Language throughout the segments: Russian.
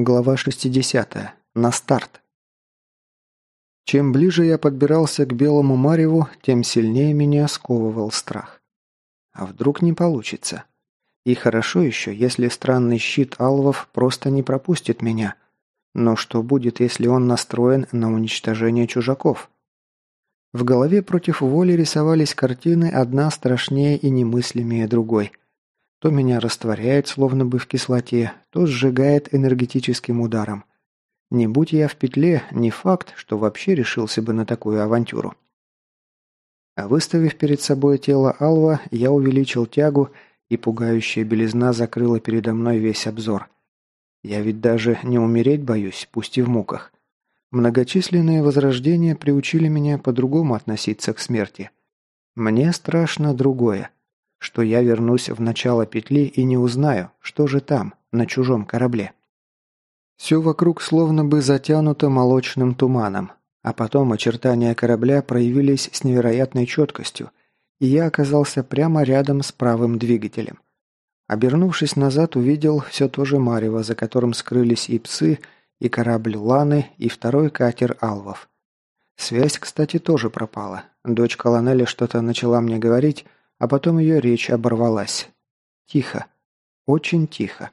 Глава 60. На старт. Чем ближе я подбирался к Белому Мареву, тем сильнее меня сковывал страх. А вдруг не получится? И хорошо еще, если странный щит Алвов просто не пропустит меня. Но что будет, если он настроен на уничтожение чужаков? В голове против воли рисовались картины, одна страшнее и немыслимее другой – то меня растворяет, словно бы в кислоте, то сжигает энергетическим ударом. Не будь я в петле, не факт, что вообще решился бы на такую авантюру. А выставив перед собой тело Алва, я увеличил тягу, и пугающая белизна закрыла передо мной весь обзор. Я ведь даже не умереть боюсь, пусть и в муках. Многочисленные возрождения приучили меня по-другому относиться к смерти. Мне страшно другое что я вернусь в начало петли и не узнаю, что же там, на чужом корабле. Все вокруг словно бы затянуто молочным туманом, а потом очертания корабля проявились с невероятной четкостью, и я оказался прямо рядом с правым двигателем. Обернувшись назад, увидел все то же марево, за которым скрылись и псы, и корабль Ланы, и второй катер Алвов. Связь, кстати, тоже пропала. Дочь колонеля что-то начала мне говорить, а потом ее речь оборвалась. Тихо. Очень тихо.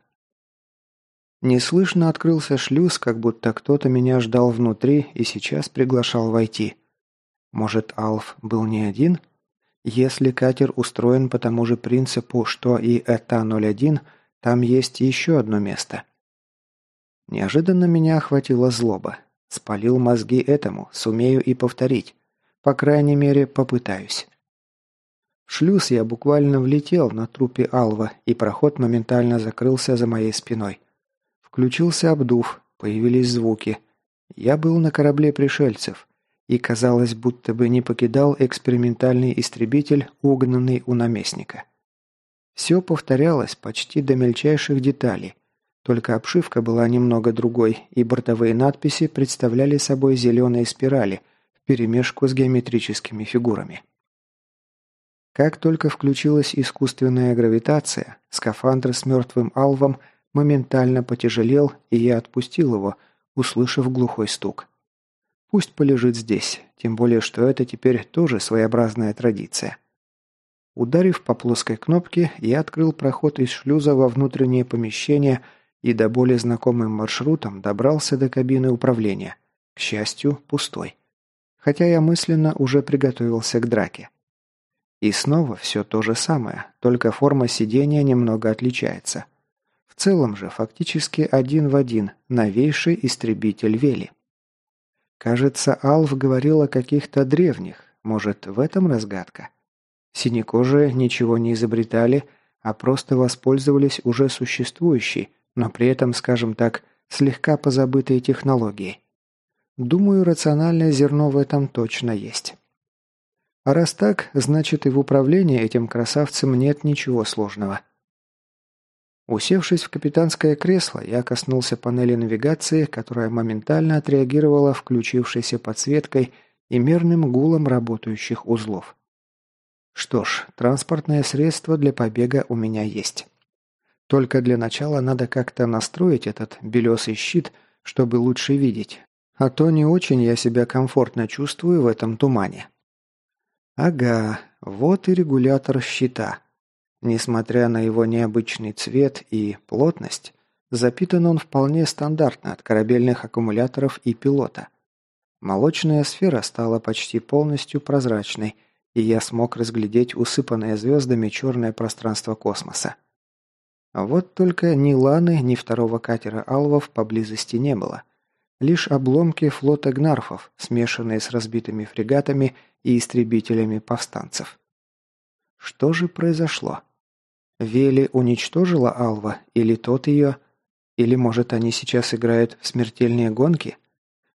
Неслышно открылся шлюз, как будто кто-то меня ждал внутри и сейчас приглашал войти. Может, Алф был не один? Если катер устроен по тому же принципу, что и ЭТА-01, там есть еще одно место. Неожиданно меня охватила злоба. Спалил мозги этому, сумею и повторить. По крайней мере, попытаюсь. В шлюз я буквально влетел на трупе Алва, и проход моментально закрылся за моей спиной. Включился обдув, появились звуки. Я был на корабле пришельцев, и казалось, будто бы не покидал экспериментальный истребитель, угнанный у наместника. Все повторялось почти до мельчайших деталей, только обшивка была немного другой, и бортовые надписи представляли собой зеленые спирали вперемешку с геометрическими фигурами. Как только включилась искусственная гравитация, скафандр с мертвым алвом моментально потяжелел, и я отпустил его, услышав глухой стук. Пусть полежит здесь, тем более, что это теперь тоже своеобразная традиция. Ударив по плоской кнопке, я открыл проход из шлюза во внутреннее помещение и до более знакомым маршрутом добрался до кабины управления. К счастью, пустой. Хотя я мысленно уже приготовился к драке. И снова все то же самое, только форма сидения немного отличается. В целом же фактически один в один новейший истребитель Вели. Кажется, Алф говорил о каких-то древних, может, в этом разгадка? Синекожие ничего не изобретали, а просто воспользовались уже существующей, но при этом, скажем так, слегка позабытой технологией. Думаю, рациональное зерно в этом точно есть. А раз так, значит и в управлении этим красавцем нет ничего сложного. Усевшись в капитанское кресло, я коснулся панели навигации, которая моментально отреагировала включившейся подсветкой и мерным гулом работающих узлов. Что ж, транспортное средство для побега у меня есть. Только для начала надо как-то настроить этот белесый щит, чтобы лучше видеть. А то не очень я себя комфортно чувствую в этом тумане. Ага, вот и регулятор щита. Несмотря на его необычный цвет и плотность, запитан он вполне стандартно от корабельных аккумуляторов и пилота. Молочная сфера стала почти полностью прозрачной, и я смог разглядеть усыпанное звездами черное пространство космоса. Вот только ни Ланы, ни второго катера Алвов поблизости не было – Лишь обломки флота гнарфов, смешанные с разбитыми фрегатами и истребителями повстанцев. Что же произошло? Вели уничтожила Алва, или тот ее? Или, может, они сейчас играют в смертельные гонки?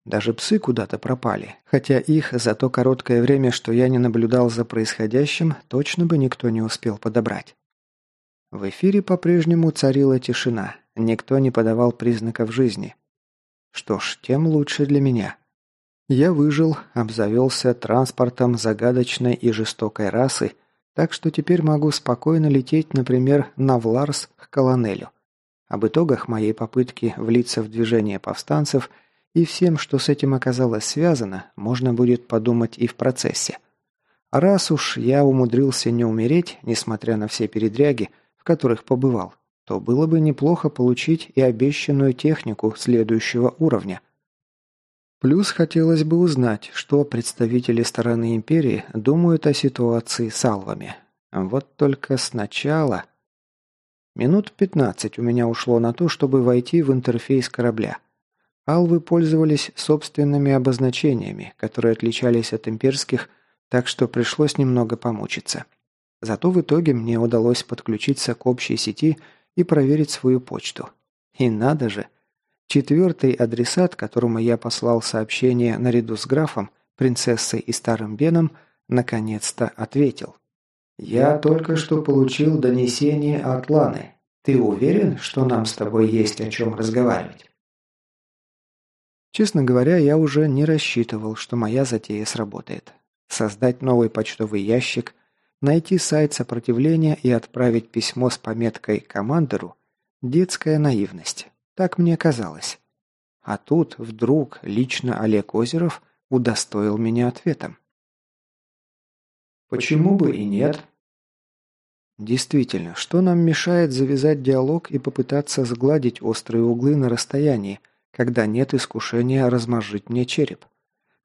Даже псы куда-то пропали, хотя их за то короткое время, что я не наблюдал за происходящим, точно бы никто не успел подобрать. В эфире по-прежнему царила тишина, никто не подавал признаков жизни. Что ж, тем лучше для меня. Я выжил, обзавелся транспортом загадочной и жестокой расы, так что теперь могу спокойно лететь, например, на Вларс к Колонелю. Об итогах моей попытки влиться в движение повстанцев и всем, что с этим оказалось связано, можно будет подумать и в процессе. раз уж я умудрился не умереть, несмотря на все передряги, в которых побывал, то было бы неплохо получить и обещанную технику следующего уровня. Плюс хотелось бы узнать, что представители стороны Империи думают о ситуации с алвами. Вот только сначала... Минут 15 у меня ушло на то, чтобы войти в интерфейс корабля. Алвы пользовались собственными обозначениями, которые отличались от имперских, так что пришлось немного помучиться. Зато в итоге мне удалось подключиться к общей сети и проверить свою почту. И надо же! Четвертый адресат, которому я послал сообщение наряду с графом, принцессой и старым Беном, наконец-то ответил. «Я только что получил донесение от Ланы. Ты уверен, что нам с тобой есть о чем разговаривать?» Честно говоря, я уже не рассчитывал, что моя затея сработает. Создать новый почтовый ящик, найти сайт сопротивления и отправить письмо с пометкой «Командеру» – детская наивность. Так мне казалось. А тут вдруг лично Олег Озеров удостоил меня ответом. Почему бы и нет? Действительно, что нам мешает завязать диалог и попытаться сгладить острые углы на расстоянии, когда нет искушения размозжить мне череп?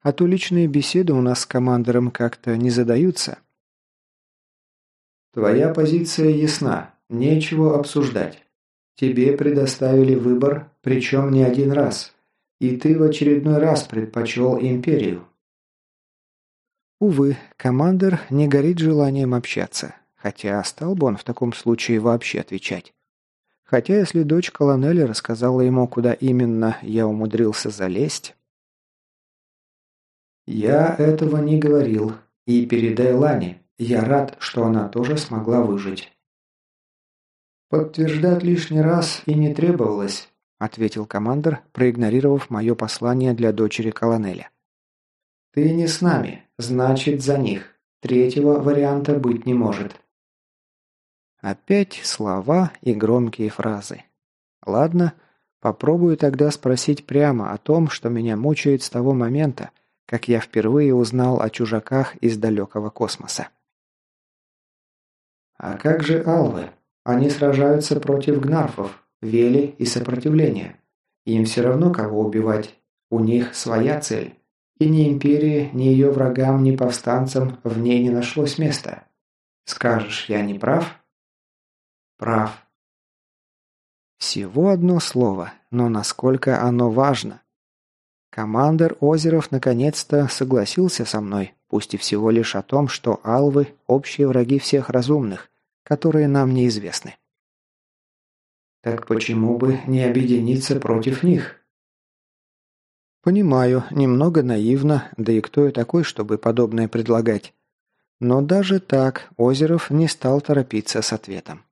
А то личные беседы у нас с командором как-то не задаются. Твоя позиция ясна, нечего обсуждать. Тебе предоставили выбор, причем не один раз, и ты в очередной раз предпочел империю. Увы, командир не горит желанием общаться, хотя стал бы он в таком случае вообще отвечать. Хотя если дочь колонеля рассказала ему, куда именно я умудрился залезть... «Я этого не говорил. И передай Лане. Я рад, что она тоже смогла выжить». «Подтверждать лишний раз и не требовалось», ответил командир, проигнорировав мое послание для дочери колонеля. «Ты не с нами, значит, за них. Третьего варианта быть не может». Опять слова и громкие фразы. Ладно, попробую тогда спросить прямо о том, что меня мучает с того момента, как я впервые узнал о чужаках из далекого космоса. «А как же алвы? Они сражаются против гнарфов, вели и сопротивления. Им все равно, кого убивать. У них своя цель. И ни империи, ни ее врагам, ни повстанцам в ней не нашлось места. Скажешь, я не прав?» Прав. Всего одно слово, но насколько оно важно. Командер Озеров наконец-то согласился со мной, пусть и всего лишь о том, что алвы – общие враги всех разумных, которые нам неизвестны. Так почему бы не объединиться против них? Понимаю, немного наивно, да и кто я такой, чтобы подобное предлагать. Но даже так Озеров не стал торопиться с ответом.